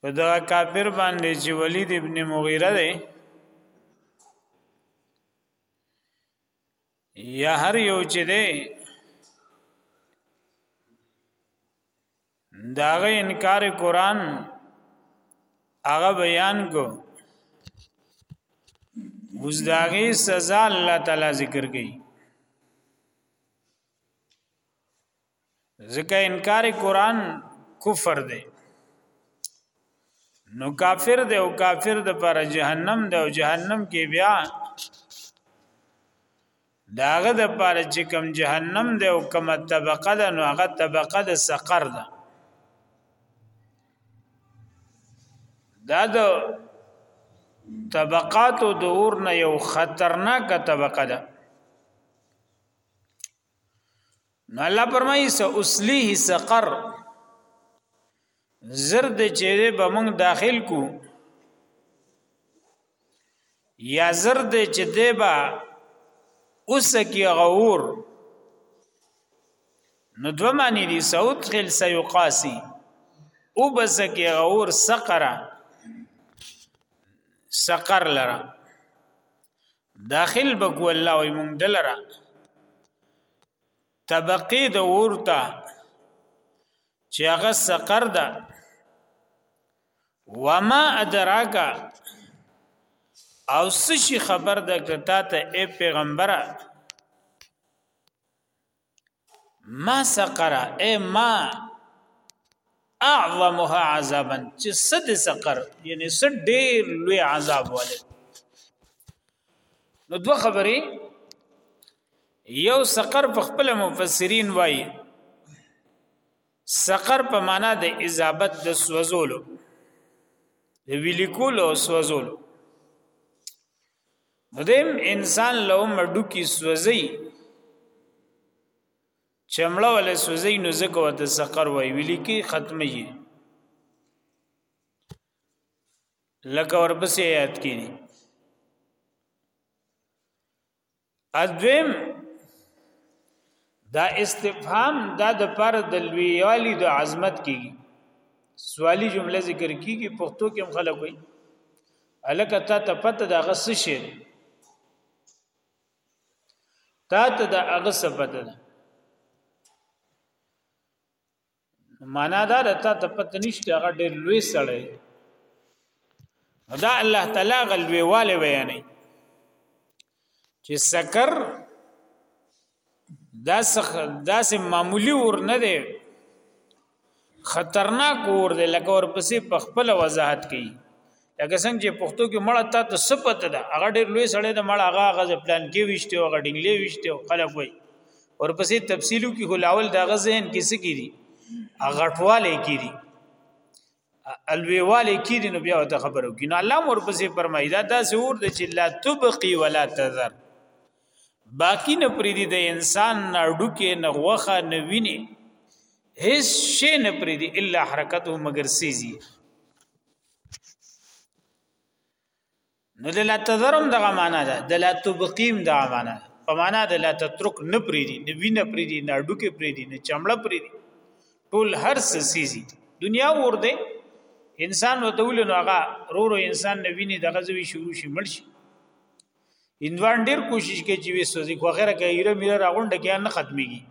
په دا کافر باندې چې ولید ابن مغیره دی یا هر یو چې دی داغه انکار قران هغه بیان کو اوس داغه سزا الله تعالی ذکر کړي ځکه انکار قران کفر دی نو کافر دی او کافر د پر جهنم دی او جهنم کې بیا داغه د پر چې کم جهنم دی او کم طبقه ده نو هغه طبقه د سقر ده دا د طبقات او دور نه یو خطرناک طبقه ده نو الله فرمایي سأسلیه سقر زرد چې به موږ داخل کو یا زرد چې دی به اوس کی غور نو دو معنی دی سعود خل سیقاسی او بس کی غور سقرا سقر لرا داخل بکو الله وي مونږ دلرا طبقه د ورته چې هغه سقر ده وما ادراکا او سشي خبر ده کتا ته اے پیغمبره ما سقر اي ما اعظمها عذابا چې صد سقر یعنی صد ډیر لوی عذاب والے نو دوه خبرې یو سقر په خپل مفسرین وایي سقر په معنا د اجابت د سوزولو د ویلیکولو او سوزولو نو دیم انسان له عمر ډوکی سوځي چمړه ولې سوځي نو ځکه ورته سقر وای ویلي کې ختمه یي لکه ورپسې یاد کړي ادویم دا استفهام دا د پر د لویوالي د عظمت کیږي سوالی جمله ذکر کیږي پښتو کې هم خلک وي الکه تا ته پته دا غس شي تا ته دا غس پته ده معنا دا ده ته ته پته نشته هغه ډېر لوی سړی دا الله تعالی غلوي والي بیانې چې سکر دا سخ دا سه معمولی ور نه دی خطرناک ور دی لکه ور پسې په خپل وضاحت کوي لکه څنګه چې پښتو کې مړه تا ته صفت ده هغه ډېر لوی سړی د مړه هغه غزه پلان کې وشته او هغه ډنګلې وشته او خلک وای ورپسې تفصیلو کې هلاول دا غزهن کې څه کیږي هغه ټواله کیږي الویواله کیږي نو بیا ته خبرو کې نو الله مور پسې فرمایي دا داسې اور د چې لا تبقي ولا تذر باقی نه پریدي د انسان نه ډوکه نه غوخه نه ویني هیڅ شی نه پریدي الا حرکته مگر سیزي نو د لا تذرم دغه معنا ده د لا تبقیم دغه معنا ده په معنا د لا تترک نه پریدي نه وینه پریدي نه ډوکه پریدي نه چمړه پریدي ټول هر څه سيزي دنیا ورده انسان وتول نو هغه رورو انسان نه ویني دغه زوی شروع شي مړ شي اندوان ډیر کوشش کوي چې وسوځي خو غیره کې ایره میره راغونډ کې نه ختميږي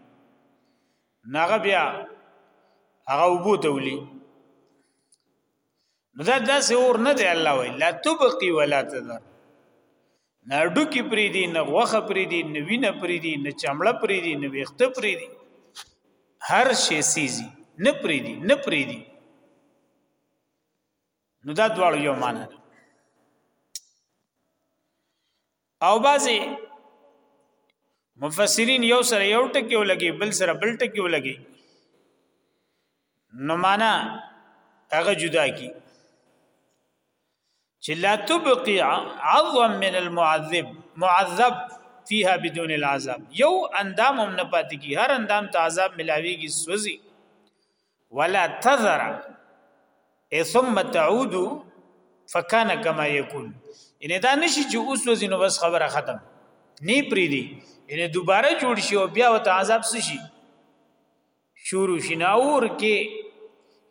ناغه بیا هغه وبو تولي نو دا داسې اور نه دی الله وی لا تبقي ولا تذر نه ډوکی پری دی نه غوخه پری دی نه وینه پری دی نه چمړه پری دی نه ویخته پری دی هر شی سیزی نه پری دی نه پری دی نو دا دواړو یو معنی ده او بازي مفسرین یو سره یو ټکی ولګي بل سره بل ټکی ولګي نو معنا هغه جدا کی چې لا تبقي عظم من المعذب معذب فيها بدون العذاب یو اندام هم نه پاتې کی هر اندام ته عذاب ملاويږي سوزي ولا تذر ثم تعود فکان کما یکون ان دا نشي چې اوس وزینو بس خبره ختم نه پری دي ان دوباره جوړ شي او بیا وت عذاب شي شروع شناور کې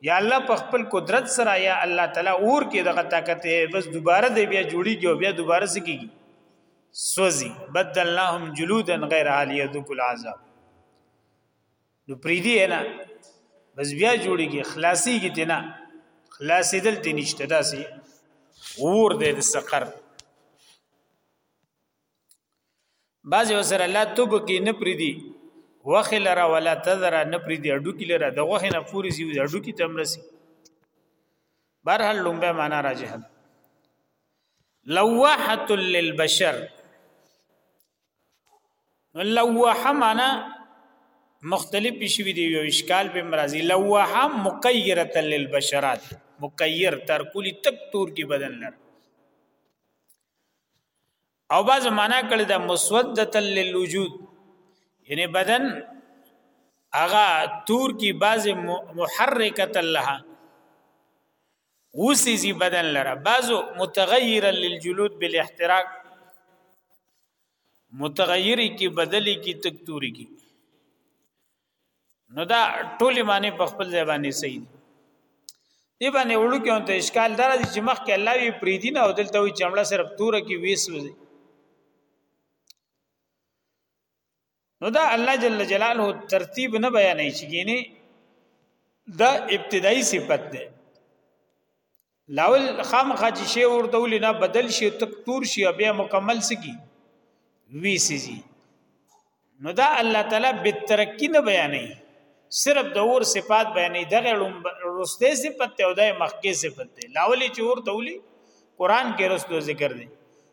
یا الله په خپل قدرت سره یا الله تعالی اور کې دغه طاقت بس دوباره دی بیا جوړیږي او بیا دوباره سکیږي سوزي بدلناهم جلودا غیر عالیه ذکل عذاب نو پریدي نه بس بیا جوړیږي خلاصي کې تینا خلاصې دل تی نشته داسي ور دې د سقر بعض وسر الله توب کې نه پریدي وخه لره ولا تذر نه پری دی اډو کې لره د غوخه نه پوری زیو د اډو کې تمرسي برحال لومبه معنا راجه لوحه للبشر لوح معنا مختلف شوی دی یو اشکال په مرضی لوح مقیره للبشرات مقیر تر کلی تک تور کی بدن لر او باز معنا کړی دا مسودت للوجود یعنی بدن اغا تور کی باز محرکت لها وسیزی بدن لره بعضو متغیرا للجلود بالاحتراق متغیری کی بدلی کی تکتوری کی نو دا ټولی معنی په خپل ځای باندې صحیح دي دی باندې وړو کې ته اشکال دار دي چې مخ کې الله وی پریدي نه او دلته وی چمړه صرف توره کې ویسوځي نو دا الله جل جلاله ترتیب نه بیانې چې ګینه دا ابتدایي صفت ده لاول خامخا چې شی ورته ولې نه بدل شي تک تور شي بیا مکمل سکی وی سيزي نو دا الله تعالی بترکی نه بیانې صرف د اور صفات بیانې دغه رسته صفت ته او د مخکې صفت ده لاول چې ورته ولې قران کې رسته ذکر دي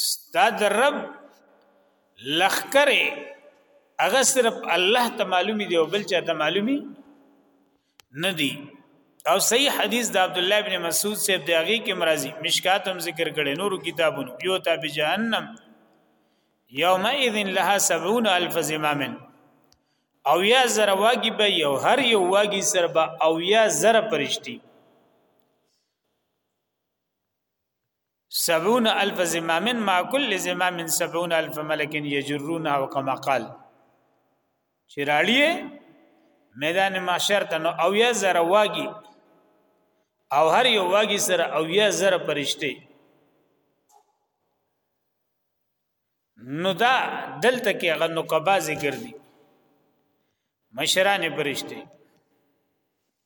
ستاد رب لخکره هغه صرف الله ته معلومي دی او بل چا ته معلومي نه دی او صحیح حدیث د عبد الله ابن مسعود سے دیغی کې مرضی مشکات هم ذکر کړي نور کتابونو یو تا به جهنم یومئذ لها 70 الف زمام او یا زر واګي به یو هر یو واګي سر به او یا زر پرشتي سبعون الف زمام ما کل زمام سبعون الف ملک یجرون او کما قال چې راړي میدان معاشر ته نو او یا زره واګي او هر یو واګي سره او یا زره پرشته نو دا دلته کې هغه نقبا ذکر دي مشران پرشته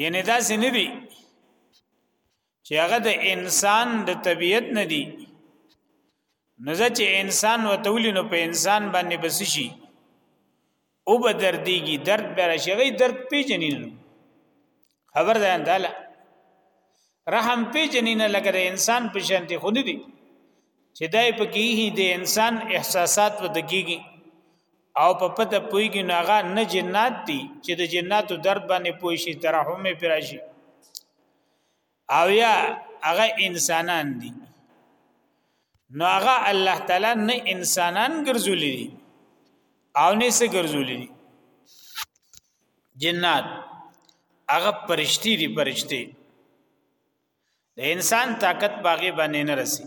یعنی دا سې نه دي چې هغه د انسان د طبیعت نه دي نو چې انسان وتولی نو په انسان باندې بس شي او به دردېږي درد به راشي غي درد پیژنې نه خبر ده انداله رحم پیژنې نه لکه د انسان په شان دي خو نه دي چې دای په کې د انسان احساسات ودګيږي او په پته پویږي نو هغه نه جنات دي چې د جناتو درد باندې پوي شي ترحم یې پراشي او یا هغه انسانان دي نو هغه الله تعالی نه انسانان ګرځولې دي او نه سه ګرځولې دي جنات هغه پرشتي دي پرشتي د انسان طاقت باغې باندې نه رسی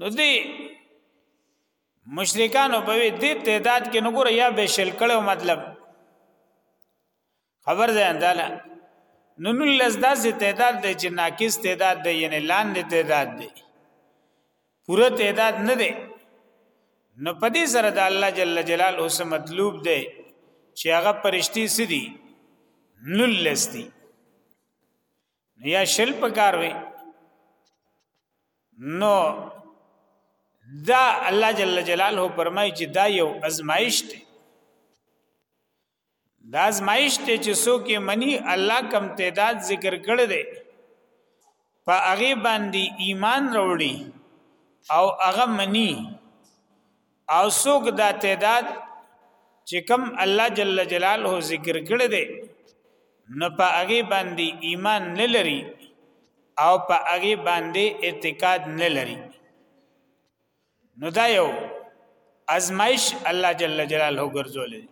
نو دی مشرکانو په دې تعداد کې نګور یا به شل کړو مطلب خبر ده انداله نو نو لزداز تعداد دی چې ناقص تعداد دی یعنی لاندې تعداد دی پوره تعداد نه دی نو په دې سره د الله جل جلاله اوس مطلوب دی چې هغه پرشتي سدي نلستی یا شل پکار وي نو دا الله جل جلاله فرمایي چې دا یو ازمایش دی دا ازمایش دی چې څوک یې مني الله کم تعداد ذکر کړی دی په هغه باندې ایمان وروړي او هغه مني او سوق دا تعداد چې کوم الله جل جلاله ذکر کړی دی نو په هغه باندې ایمان نه لري او په هغه باندې اعتقاد نه لري نو دا یو ازمایش الله جل جلاله ګرځولې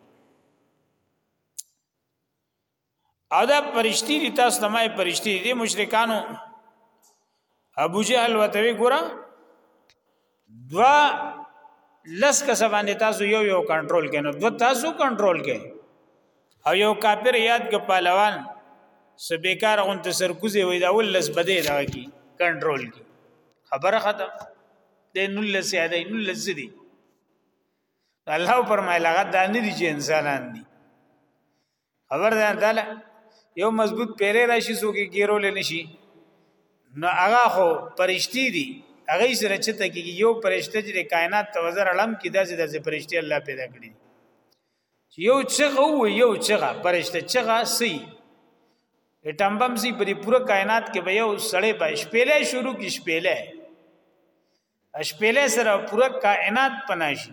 او دا پرشتي دي تاسو ته ما پرشتي دي مشرکانو ابو جهل وتوی ګره دوا لس کس باندې تاسو یو یو کنټرول کینو دو تاسو کنټرول کې او یو کافر یاد ک پهلوان سبیکار غون ته سرکوزي وای دا ول لس بده دا کی کنټرول کی خبره ختم د نل لس یاد نل لس دي الله پرمایله غدا نه دي چې انسانان دي خبر ده تعالی یو مضبوط پیره راشي سوګي ګیرول نشي نو هغه خو پرشتي دي هغه سره چې ته کې یو پرشته چې کائنات ته وزر علم کې داسې داسې پرشتي الله پیدا کړی یو چغه او یو چغه پرشته چغه سي ټمبم سي په پوره کائنات کې به یو سړی به شپېلې شروع کې شپېلې شپېلې سره پوره کائنات پناشي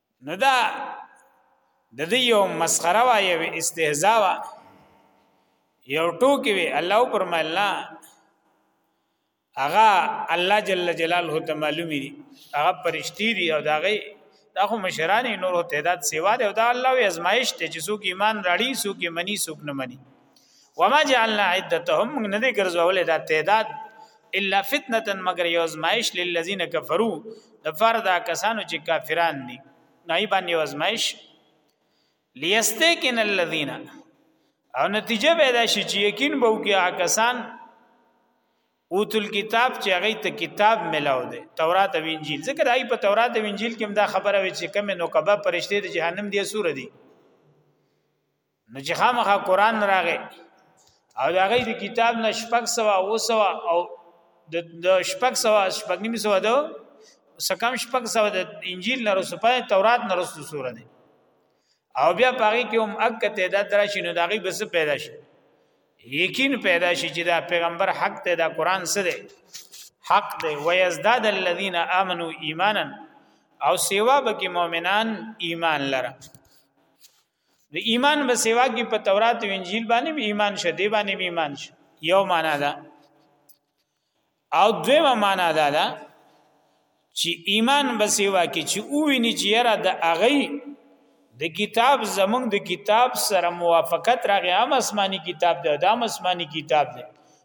نو دا د دې یو مسخره وا یو استهزاء وا یو ټوکی وی الله پرمایلا اغا الله جل جلاله ته معلومی دي هغه پرشتي دي او داغه دا خو مشران نور تعداد سیوا دی او دا الله وی ازمایش ته چې څوک ایمان راړي څوک منی څوک نه منی وما جعلنا عدتهم موږ نه دی ګرځولې دا تعداد الا فتنه مگر یو ازمایش للذین کفروا د فردا کسانو چې کافران دي نای باندې ازمایش لیستکن الذین او نتیجه پیدا شي چې یقین به وکي کسان اوتل کتاب چې هغه ته کتاب ملاو دي تورات او انجیل ځکه دای په تورات او انجیل کې دا خبره وي چې کم نو کبه پرشته د جهنم دی سور دي نو چې خامخا قران راغې او دا غي د کتاب نه شپږ سوا او سوا او د شپږ سوا شپږ نیمه سوا دو سکم شپږ سوا د انجیل نه رسو په تورات نه رسو سوره ده او بیا پاره کې هم اک تعداد راشي نو دا غي بس پیدا شي یقین پیدا شي چې دا پیغمبر حق ته دا قران سره حق دی ويزداد الذين امنوا ایمانا او سیوا بکی مؤمنان ایمان لره د ایمان به سیوا کې په تورات او انجیل باندې به ایمان شه دی باندې به ایمان شه یو معنا ده او دویمه معنا ده دا چې ایمان به سیوا کې چې او ویني چې یاره د اغي د کتاب زمونږ د کتاب سره موافقت راغی عام آسماني کتاب ده د عام آسماني کتاب ده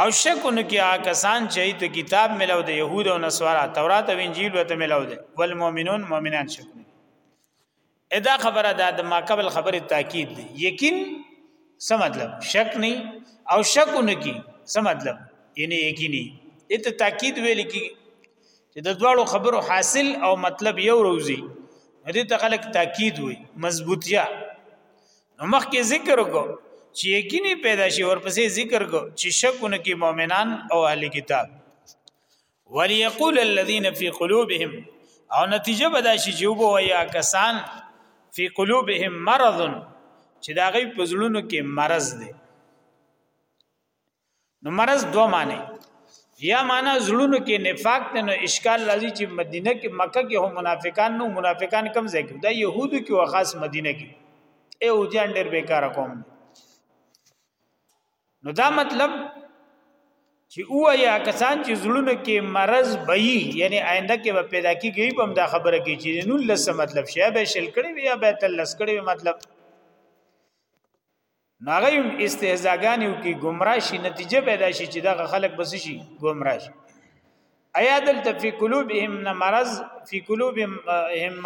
او شکونه کې آکسان چې ته کتاب ملو د يهود او نصارا تورات او انجیل وته ملو دي والمؤمنون مؤمنان شکونه ادا خبره دا د ما قبل خبره تاکید دی یقین څه مطلب شک نه او شکونه کې څه مطلب یعنی یقیني اته تاکید ویل کی چې د دواړو خبرو حاصل او مطلب یو روزي دې ته خلک تاکید وي مضبوطیا نو مخکې ذکر کو چې یقیني پیدا شي ورپسې ذکر کو چې شکونه کې مؤمنان او اهل کتاب وليقول الذين في قلوبهم او نتیجه بدا شي چې وبو یا کسان فی قلوبهم مرض چې دا غي پزړونو کې مرض دی نو مرض دوه معنی یا معنا زړونو کې نفاق ته نو اشکال راځي چې مدینه کې مکه کې هم منافقان نو منافقان کم ځای کې دا يهودو کې او خاص مدینه کې اے او جان ډېر بیکاره قوم نو دا مطلب چې اوه یا کسان چې زړونو کې مرض وي یعنی آینده کې به پیدا کیږي په دا خبره کې چې نو لس مطلب شی به شل کړي یا به تل لس کړي مطلب ناغیم استهزاګانی او کی گمراه شي نتیجه پیدا شي چې دغه خلک بس شي گمراه شي ایا دلته فی قلوبهم مرض فی قلوبهم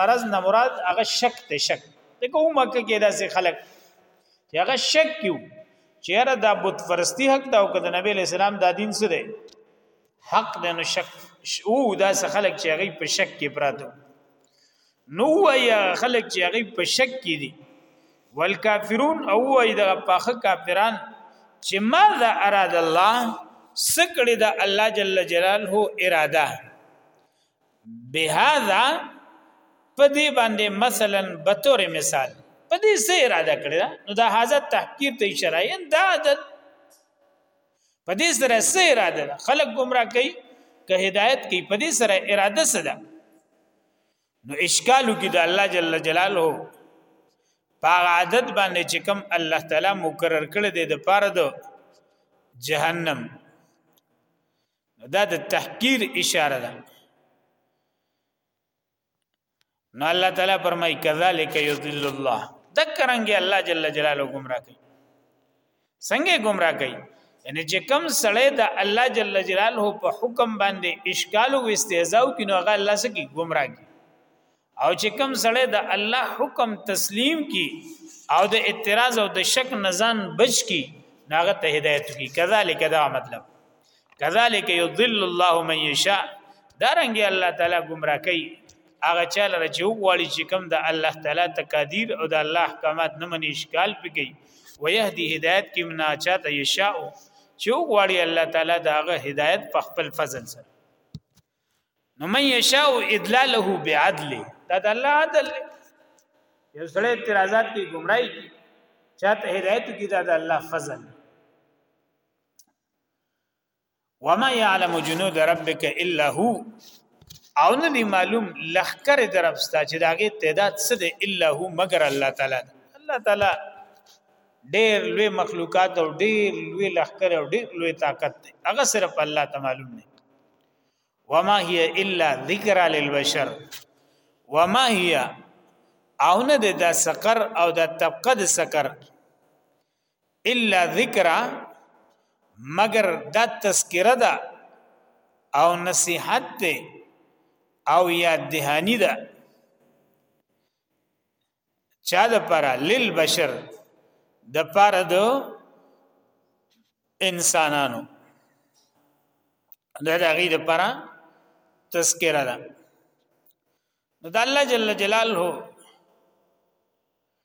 مرض نه مراد هغه شک ته شک دغه مکه کې داسې خلک چې هغه شک کیو چیرې دا بت فرستی حق دا او کده نبی اسلام دا دین څه دی حق د نو شک او دا خلک چې هغه په شک کې پراته نو یا خلک چې هغه په شک کې دي والکافرون او وای د پاخه کافران چې ماذا اراد الله سکړه د الله جل جلاله اراده بهذا پدې باندې مثلا به تور مثال پدې سه اراده کړی نو دا حاضر تحقیر ته اشاره دا د په دې سره څه اراده ده خلق گمراه کوي که هدایت کوي په دې سره اراده څه ده نو اشکالو کې د الله جل جلاله په عادت باندې چې کوم الله تعالی مقرر کړی دی د پاره دو جهنم دا د تحقیر اشاره ده نو الله تعالی فرمای کذالک یذل الله دکرنګ الله جل جلاله گمراه کوي څنګه گمراه کوي یعنی چې کم سړی د الله جل جلاله په حکم باندې اشکال او استهزاء کینو هغه الله سکی گمراه کی او چې کم سړی د الله حکم تسلیم کی او د اعتراض او د شک نزان بچ کی ناغه ته هدایت کی کذالک دا مطلب کذالک یضل الله من یشاء دارنګ الله تعالی گمراه کوي هغه چاله چې وغواړي چې کوم د الله تعالی تقادیر او د الله احکامات نه مني اشکال پکې ويهدي هدایت کې منا چاته یشاء چې وغواړي الله تعالی داغه هدایت په خپل فضل سره نو من یشاء ادلاله بعدل دا د الله عدل یو سره اعتراضات کې گمراهي چاته هدایت کې دا د الله فضل وما يعلم جنود ربك الا هو او نه دی معلوم لخر دربستا چې داګه تعداد څه دی الا هو مگر الله تعالی الله تعالی ډېر لوی مخلوقات او ډېر لوی لخر او ډېر لوی طاقت دی هغه صرف الله تعالی معلوم دی وما هي الا ذکر للبشر وما هي او نه د سقر او د طبقه د سقر الا ذکر مگر دا تذکره ده او نصیحت ده او یاد دهانی ده چا د پاره لیل بشر د پاره د انسانانو دا د غي د پاره تذکرہ ده نو د الله جل جلاله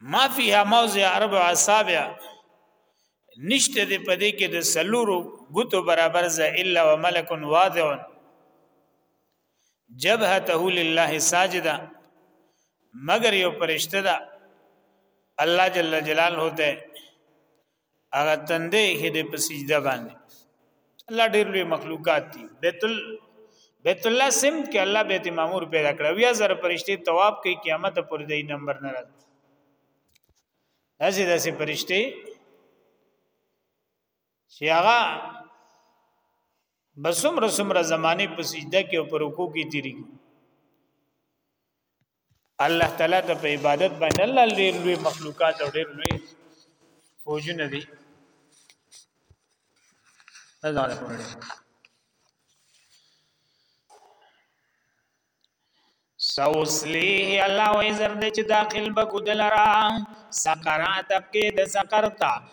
ما فيها موضع اربع اصابع نشته دې پدې کې د سلورو غوتو برابر ز الا وملک واضع جبهته لله ساجدا مگر یو پرشتہ دا الله جل جلاله ته هغه تندې کې د په سجده باندې الله ډېر لوی مخلوقات دي بیت ال بیت الله سم کې الله بیت معمور پیدا کړ بیا زر پرشته تواب کوي قیامت پر دې نمبر نه راځي داسې داسې پرشته چې هغه بسم رسم را زمانه په سجده کې او پر رکوع کې تیریږي الله تعالی ته په عبادت باندې الله ډېر لوی مخلوقات او ډېر لوی فوجونه دي ځان پوره سوسلیه الله وې زرد چې داخل بکو دلرا سقرات کې د سقرتا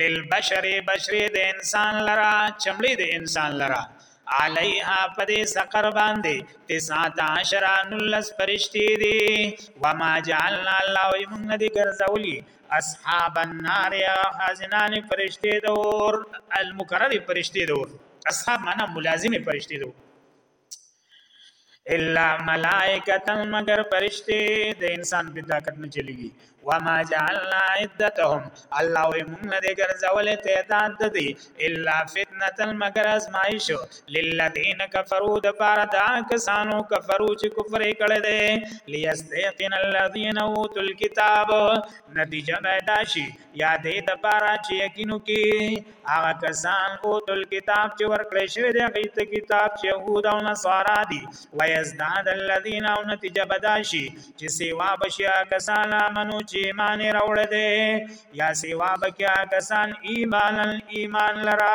للبشر بشر د انسان لرا چمړي د انسان لرا علیها پدې سقر باندې 19 نلس فرشتي دي وما جعلنا الله ومن دي ګرځولي اصحاب النار یا خازنان فرشتي دور المقرر فرشتي دور اصحاب معنا ملازم فرشتي دور الا ملائکتا مگر فرشتي د انسان په طاقت نه چلیږي وما جعلنا عدتهم الله وي مونږ نه دي ګرځولې تعداد د دي الا فتنه مگر ازمایش للذین کفروا د پار د کسانو کفرو چې کفر کړي دي لیستيقن الذین اوتل کتاب نتیجه پیدا شي یا دې د پاره چې یقینو کې هغه کسان او تل کتاب چې ورکړې شوی دی هغه ته کتاب چې يهود او نصارا دي ويزداد الذين او نتیجه بداشي چې سیوا بشیا کسان امنو چې ایمان راوړ دي یا سیوا بکیا کسان ایمان ایمان لرا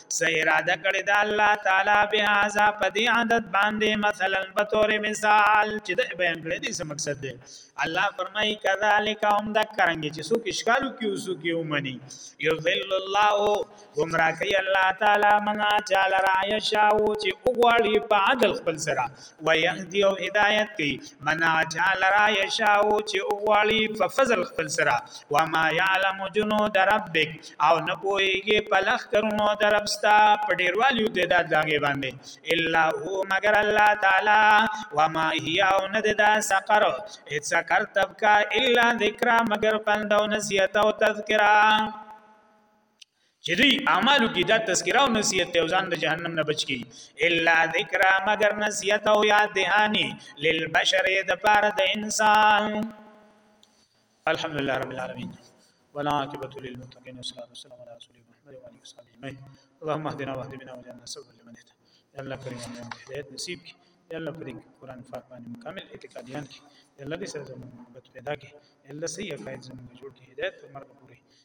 څه اراده کړې ده الله تعالی بهذا په دې عدد باندې مثلا په تور مثال چې د بیان کړې دې څه مقصد دی الله فرمایي کذالک هم د کرنګ چې څوک اشکالو کې اوسو کې ومني یذل الله گمراه کوي الله تعالی منا چاله را یشاو چې وګواړي په عدل خپل سره و يهدي او هدايت کوي من چا لرا يشاو چې وغواړي په فضل خپل سره و ما يعلم جنود ربک او نه پوهیږي په لخ کرونو دربستا په ډیروالیو د داد داغه باندې الا هو مگر الله تعالی و ما هي او نه دا سقر اڅ سقر تبکا الا ذکر مگر پندو نصیحت او تذکرہ چې دوی اعمالو کې دا تذکرہ او نصیحت ته ځان د جهنم نه بچ کی الا ذکر مگر نصیحت او یاد دهانی للبشر د پاره د انسان الحمدلله رب العالمین والعاقبة للمتقين والصلاة والسلام على رسول محمد وعلى وصحبه أجمعين اللهم اهدنا واهد بنا وجعلنا سببا لمن اهتدى يا الله كريم يا الله هدايت نصيب کی یا الله پرې قرآن پاک باندې مکمل اعتقادیان کې یا الله دې سره زموږ محبت پیدا کې یا الله صحیح عقاید زموږ جوړ کې هدایت تر مرګ پورې